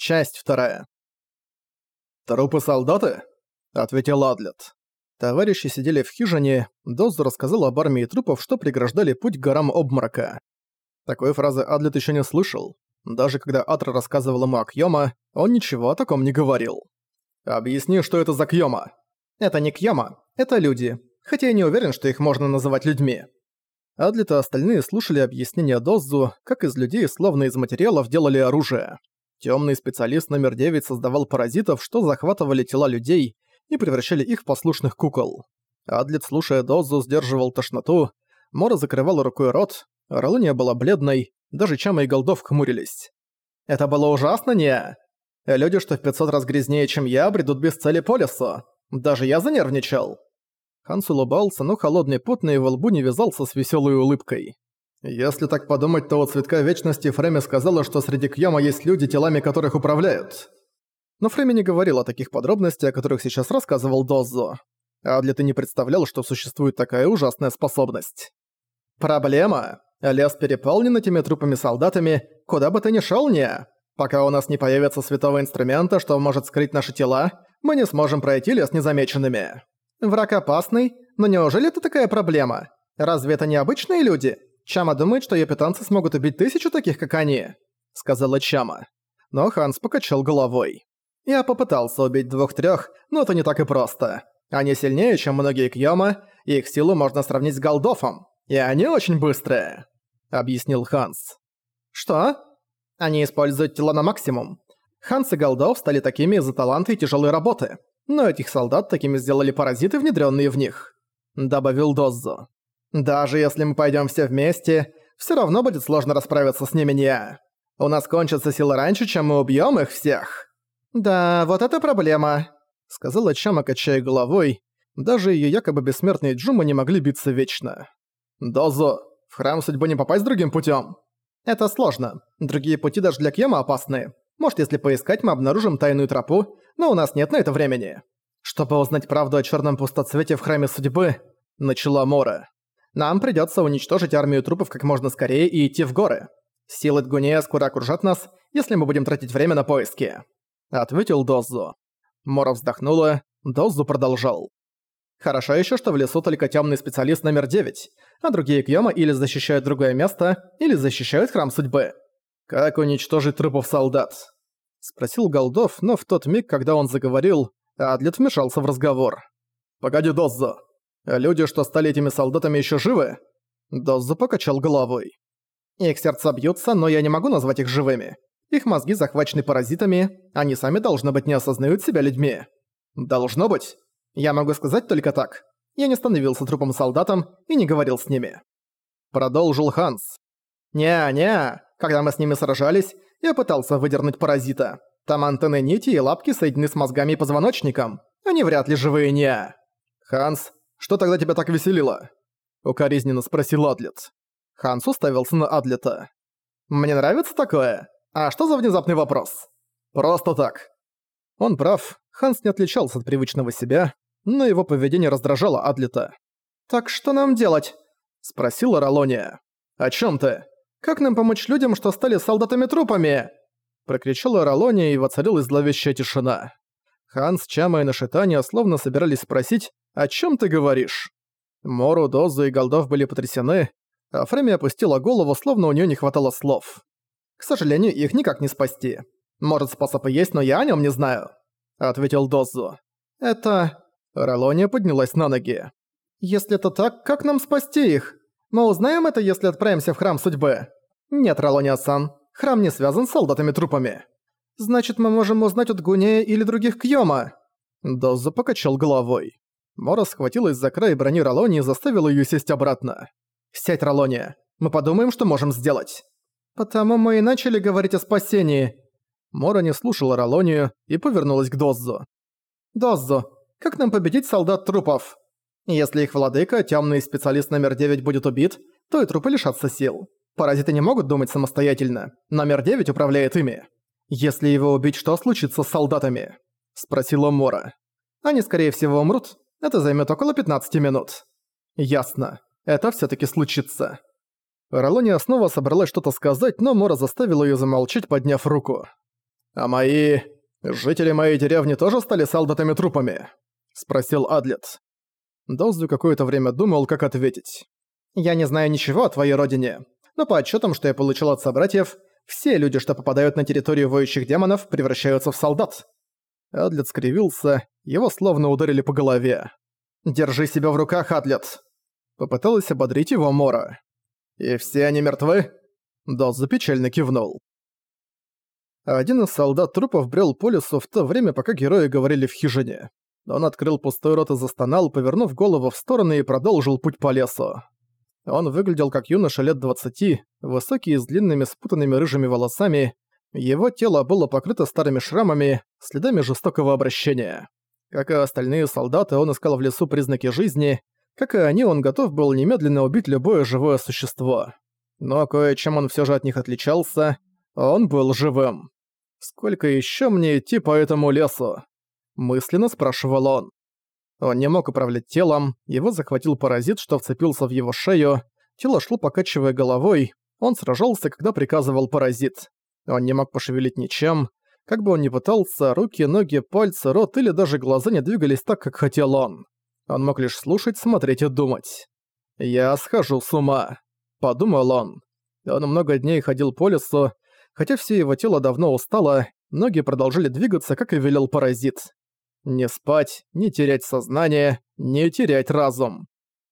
Часть вторая. «Трупы солдаты?» — ответил Адлет. Товарищи сидели в хижине, Дозу рассказал об армии трупов, что преграждали путь к горам обморока. Такой фразы Адлет еще не слышал. Даже когда Атра рассказывал ему о Кьёма, он ничего о таком не говорил. «Объясни, что это за Кьёма?» «Это не Кьёма, это люди, хотя я не уверен, что их можно называть людьми». Адлет и остальные слушали объяснения Дозу, как из людей, словно из материалов, делали оружие. Темный специалист номер 9 создавал паразитов, что захватывали тела людей и превращали их в послушных кукол. Адлет, слушая Дозу, сдерживал тошноту, Мора закрывала рукой рот, Ролыния была бледной, даже Чама и Голдов хмурились. «Это было ужасно, не? Люди, что в 500 раз грязнее, чем я, бредут без цели по лесу. Даже я занервничал». Ханс улыбался, но холодный пот на его лбу не вязался с веселой улыбкой. Если так подумать, то у Цветка Вечности Фрейми сказала, что среди Кьяма есть люди, телами которых управляют. Но Фрейми не говорил о таких подробностях, о которых сейчас рассказывал Доззо. Адли ты не представлял, что существует такая ужасная способность. Проблема. Лес переполнен этими трупами-солдатами, куда бы ты ни шёл, не. Пока у нас не появится святого инструмента, что может скрыть наши тела, мы не сможем пройти лес незамеченными. Враг опасный, но неужели это такая проблема? Разве это не обычные люди? Чама думает, что её питомцы смогут убить тысячу таких, как они», — сказала Чама. Но Ханс покачал головой. «Я попытался убить двух-трёх, но это не так и просто. Они сильнее, чем многие Кьёма, и их силу можно сравнить с Голдофом. И они очень быстрые», — объяснил Ханс. «Что?» «Они используют тела на максимум. Ханс и Голдов стали такими из-за таланта и тяжелой работы. Но этих солдат такими сделали паразиты, внедрённые в них», — добавил Доззо. Даже если мы пойдем все вместе, все равно будет сложно расправиться с ними не. У нас кончатся силы раньше, чем мы убьем их всех. Да, вот это проблема, сказала Чама, качая головой. Даже ее якобы бессмертные Джума не могли биться вечно. Дозо, в храм судьбы не попасть другим путем. Это сложно. Другие пути даже для Кьяма опасны. Может, если поискать, мы обнаружим тайную тропу, но у нас нет на это времени. Чтобы узнать правду о черном пустоцвете в храме судьбы, начала Мора. Нам придётся уничтожить армию трупов как можно скорее и идти в горы. Силы Дгунея скоро окружат нас, если мы будем тратить время на поиски», — ответил Дозу. Мора вздохнула, Дозу продолжал. «Хорошо ещё, что в лесу только тёмный специалист номер 9, а другие Кьёма или защищают другое место, или защищают Храм Судьбы. Как уничтожить трупов солдат?» — спросил Голдов, но в тот миг, когда он заговорил, Адлет вмешался в разговор. «Погоди, Доззо, Люди, что стали этими солдатами, еще живы?» Дозу покачал головой. «Их сердца бьются, но я не могу назвать их живыми. Их мозги захвачены паразитами, они сами, должно быть, не осознают себя людьми. Должно быть. Я могу сказать только так. Я не становился трупом солдатом и не говорил с ними». Продолжил Ханс. «Не-не, когда мы с ними сражались, я пытался выдернуть паразита. Там антенны нити и лапки соединены с мозгами и позвоночником. Они вряд ли живые не. Ханс, что тогда тебя так веселило?» Укоризненно спросил Адлет. Ханс уставился на Адлета. «Мне нравится такое? А что за внезапный вопрос?» «Просто так». Он прав, Ханс не отличался от привычного себя, но его поведение раздражало Адлета. «Так что нам делать?» – спросила Ролония. «О чем ты? Как нам помочь людям, что стали солдатами-трупами?» Прокричала Ролония и воцарилась зловещая тишина. Ханс, Чама и Нашитания словно собирались спросить, «О чем ты говоришь?» Мору, Дозу и Голдов были потрясены, а Фреми опустила голову, словно у нее не хватало слов. «К сожалению, их никак не спасти. Может, способ и есть, но я о нем не знаю», — ответил Дозу. «Это...» Ролония поднялась на ноги. «Если это так, как нам спасти их? Мы узнаем это, если отправимся в Храм Судьбы?» «Нет, Ролония-сан, храм не связан с солдатами-трупами». «Значит, мы можем узнать от Гунея или других Кьёма?» Дозу покачал головой. Мора схватилась за край брони Ролони и заставила её сесть обратно. «Сядь, Ролония, мы подумаем, что можем сделать». «Потому мы и начали говорить о спасении». Мора не слушала Ролонию и повернулась к Доззу. «Доззу, как нам победить солдат трупов? Если их владыка, тёмный специалист номер 9, будет убит, то и трупы лишатся сил. Паразиты не могут думать самостоятельно. Номер 9 управляет ими. Если его убить, что случится с солдатами?» Спросила Мора. «Они, скорее всего, умрут, это займет около 15 минут. Ясно. Это все таки случится. Ролония снова собралась что-то сказать, но Мора заставила ее замолчать, подняв руку. «А мои... жители моей деревни тоже стали солдатами-трупами?» — спросил Адлет. Доздю какое-то время думал, как ответить. «Я не знаю ничего о твоей родине, но по отчетам, что я получил от собратьев, все люди, что попадают на территорию воющих демонов, превращаются в солдат». Адлет скривился, его словно ударили по голове. «Держи себя в руках, Адлет!» Попыталась ободрить его Мора. «И все они мертвы?» Доза печально кивнул. Один из солдат трупов брел по лесу в то время, пока герои говорили в хижине. Он открыл пустой рот и застонал, повернув голову в стороны и продолжил путь по лесу. Он выглядел как юноша лет двадцати, высокий с длинными спутанными рыжими волосами. Его тело было покрыто старыми шрамами, следами жестокого обращения. Как и остальные солдаты, он искал в лесу признаки жизни. Как и они, он готов был немедленно убить любое живое существо. Но кое-чем он все же от них отличался. Он был живым. «Сколько еще мне идти по этому лесу?» Мысленно спрашивал он. Он не мог управлять телом, его захватил паразит, что вцепился в его шею, тело шло покачивая головой, он сражался, когда приказывал паразит. Он не мог пошевелить ничем, как бы он ни пытался, руки, ноги, пальцы, рот или даже глаза не двигались так, как хотел он. Он мог лишь слушать, смотреть и думать. «Я схожу с ума», — подумал он. Он много дней ходил по лесу, хотя все его тело давно устало, ноги продолжили двигаться, как и велел паразит. Не спать, не терять сознание, не терять разум.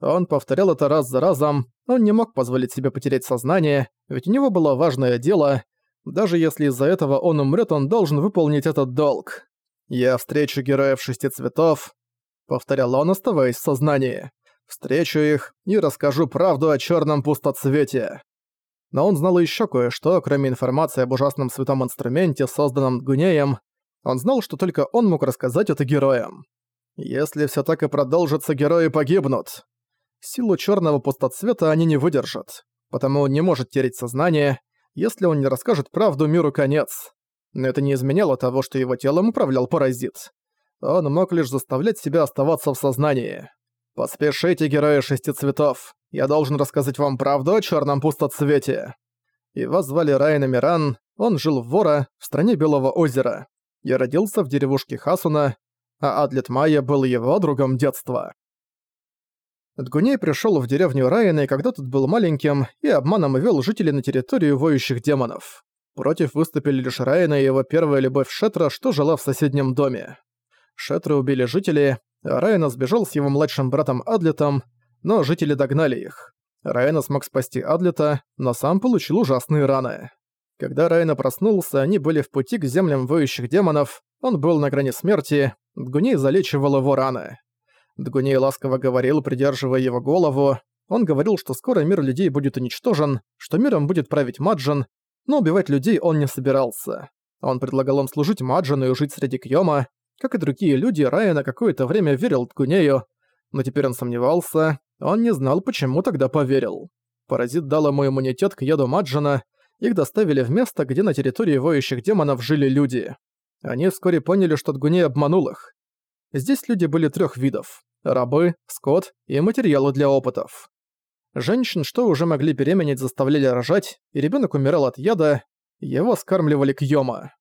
Он повторял это раз за разом, он не мог позволить себе потерять сознание, ведь у него было важное дело. Даже если из-за этого он умрет, он должен выполнить этот долг. «Я встречу героев шести цветов», — повторял он, оставаясь в сознании. «Встречу их и расскажу правду о черном пустоцвете». Но он знал еще кое-что, кроме информации об ужасном святом инструменте, созданном Гунеем, он знал, что только он мог рассказать это героям. Если все так и продолжится, герои погибнут. Силу черного пустоцвета они не выдержат, потому он не может терять сознание. Если он не расскажет правду, миру конец. Но это не изменяло того, что его телом управлял паразит. Он мог лишь заставлять себя оставаться в сознании. «Поспешите, герои шести цветов. Я должен рассказать вам правду о черном пустоцвете». Его звали Райан Миран, он жил в Вора, в стране Белого озера. Я родился в деревушке Хасуна, а Адлет Майя был его другом детства. Дгуней пришел в деревню Райана, когда тот был маленьким, и обманом вел жителей на территорию воющих демонов. Против выступили лишь Райана и его первая любовь Шетра, что жила в соседнем доме. Шетра убили жители, а Райана сбежал с его младшим братом Адлетом, но жители догнали их. Райана смог спасти Адлета, но сам получил ужасные раны. Когда Райна проснулся, они были в пути к землям воющих демонов, он был на грани смерти, Дгуней залечивал его раны. Дгуней ласково говорил, придерживая его голову, он говорил, что скоро мир людей будет уничтожен, что миром будет править Маджан, но убивать людей он не собирался. Он предлагал им служить Маджану и жить среди Кьёма. Как и другие люди, Райан на какое-то время верил Дгунею, но теперь он сомневался, он не знал, почему тогда поверил. Паразит дал ему иммунитет к яду Маджана, их доставили в место, где на территории воющих демонов жили люди. Они вскоре поняли, что Дгуней обманул их. Здесь люди были трех видов – рабы, скот и материалы для опытов. Женщин, что уже могли беременеть, заставляли рожать, и ребенок умирал от яда, его скармливали кьёма.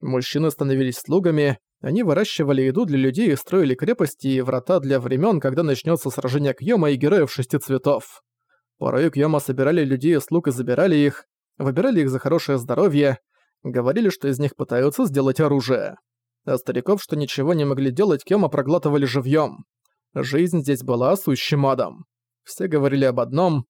Мужчины становились слугами, они выращивали еду для людей и строили крепости и врата для времен, когда начнется сражение Кьёма и героев шести цветов. Порой Кьёма собирали людей и слуг и забирали их, выбирали их за хорошее здоровье, говорили, что из них пытаются сделать оружие. А стариков, что ничего не могли делать, Кема проглатывали живьем. Жизнь здесь была сущим адом. Все говорили об одном.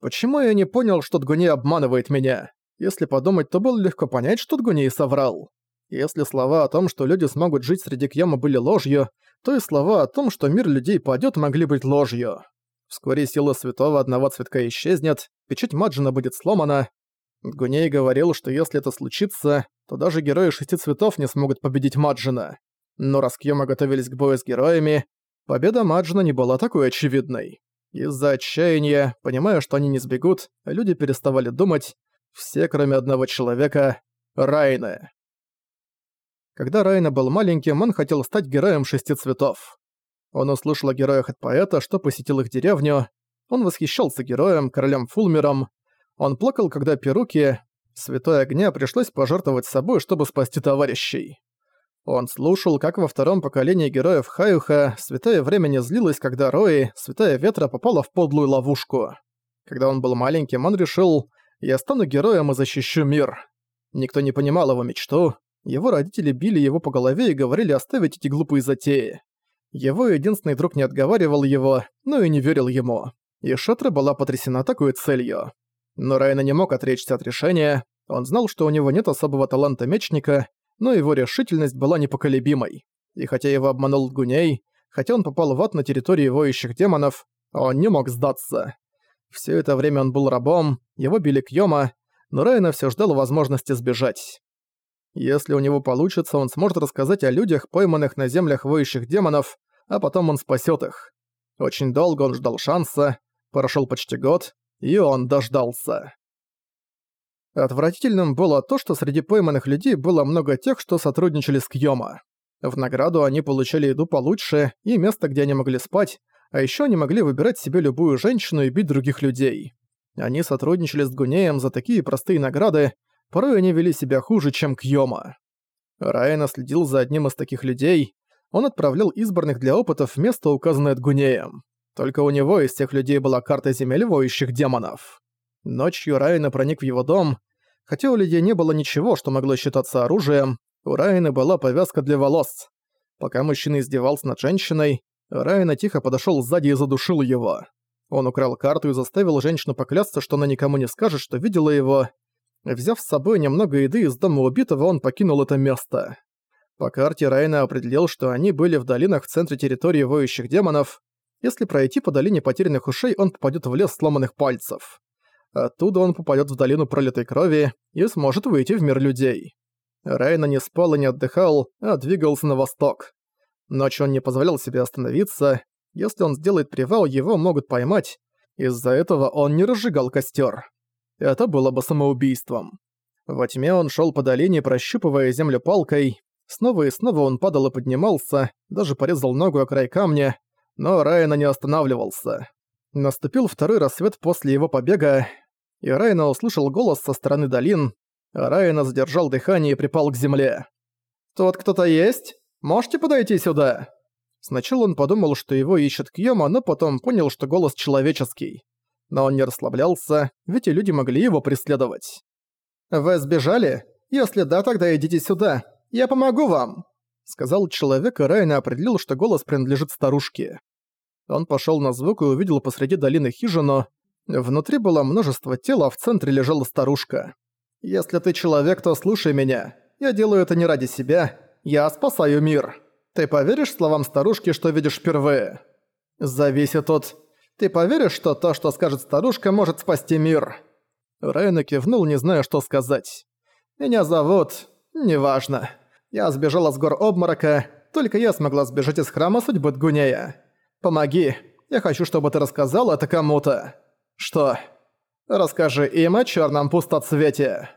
Почему я не понял, что Дгуни обманывает меня? Если подумать, то было легко понять, что Дгуни соврал. Если слова о том, что люди смогут жить среди Кьяма были ложью, то и слова о том, что мир людей падёт, могли быть ложью. Вскоре сила святого одного цветка исчезнет, печать Маджина будет сломана, Гуней говорил, что если это случится, то даже герои шести цветов не смогут победить Маджина. Но раз Кьёма готовились к бою с героями, победа Маджина не была такой очевидной. Из-за отчаяния, понимая, что они не сбегут, люди переставали думать, все кроме одного человека — Райны. Когда Райна был маленьким, он хотел стать героем шести цветов. Он услышал о героях от поэта, что посетил их деревню. Он восхищался героем, королем Фулмером, он плакал, когда перуки, Святой Огня пришлось пожертвовать собой, чтобы спасти товарищей. Он слушал, как во втором поколении героев Хаюха Святое Время злилось, когда Рои, Святая Ветра, попала в подлую ловушку. Когда он был маленьким, он решил «Я стану героем и защищу мир». Никто не понимал его мечту, его родители били его по голове и говорили оставить эти глупые затеи. Его единственный друг не отговаривал его, но и не верил ему. И Шатра была потрясена такой целью. Но Райна не мог отречься от решения, он знал, что у него нет особого таланта мечника, но его решительность была непоколебимой. И хотя его обманул Гуней, хотя он попал в ад на территории воющих демонов, он не мог сдаться. Все это время он был рабом, его били Кьёма, но Райна все ждал возможности сбежать. Если у него получится, он сможет рассказать о людях, пойманных на землях воющих демонов, а потом он спасет их. Очень долго он ждал шанса, прошел почти год, и он дождался. Отвратительным было то, что среди пойманных людей было много тех, что сотрудничали с Кьёма. В награду они получали еду получше и место, где они могли спать, а еще они могли выбирать себе любую женщину и бить других людей. Они сотрудничали с Гунеем за такие простые награды, порой они вели себя хуже, чем Кьёма. Райана следил за одним из таких людей, он отправлял избранных для опытов в место, указанное Гунеем. Только у него из тех людей была карта земель воющих демонов. Ночью Райана проник в его дом. Хотя у людей не было ничего, что могло считаться оружием, у Райана была повязка для волос. Пока мужчина издевался над женщиной, Райана тихо подошёл сзади и задушил его. Он украл карту и заставил женщину поклясться, что она никому не скажет, что видела его. Взяв с собой немного еды из дома убитого, он покинул это место. По карте Райна определил, что они были в долинах в центре территории воющих демонов, если пройти по долине потерянных ушей, он попадет в лес сломанных пальцев. Оттуда он попадет в долину пролитой крови и сможет выйти в мир людей. Райна не спал и не отдыхал, а двигался на восток. Ночью он не позволял себе остановиться. Если он сделает привал, его могут поймать. Из-за этого он не разжигал костер. Это было бы самоубийством. Во тьме он шел по долине, прощупывая землю палкой. Снова и снова он падал и поднимался, даже порезал ногу о край камня, но Райана не останавливался. Наступил второй рассвет после его побега, и Райана услышал голос со стороны долин. Райана задержал дыхание и припал к земле. «Тут кто-то есть? Можете подойти сюда?» Сначала он подумал, что его ищет Кьёма, но потом понял, что голос человеческий. Но он не расслаблялся, ведь и люди могли его преследовать. «Вы сбежали? Если да, тогда идите сюда. Я помогу вам!» Сказал человек, и Райна определил, что голос принадлежит старушке. Он пошёл на звук и увидел посреди долины хижину. Внутри было множество тел, а в центре лежала старушка. «Если ты человек, то слушай меня. Я делаю это не ради себя. Я спасаю мир. Ты поверишь словам старушки, что видишь впервые?» «Зависит от... Ты поверишь, что то, что скажет старушка, может спасти мир?» Райна кивнул, не зная, что сказать. «Меня зовут... Неважно. Я сбежала с гор обморока, только я смогла сбежать из храма судьбы Дгунея. Помоги, я хочу, чтобы ты рассказал это кому-то. Что? Расскажи им о черном пустоцвете.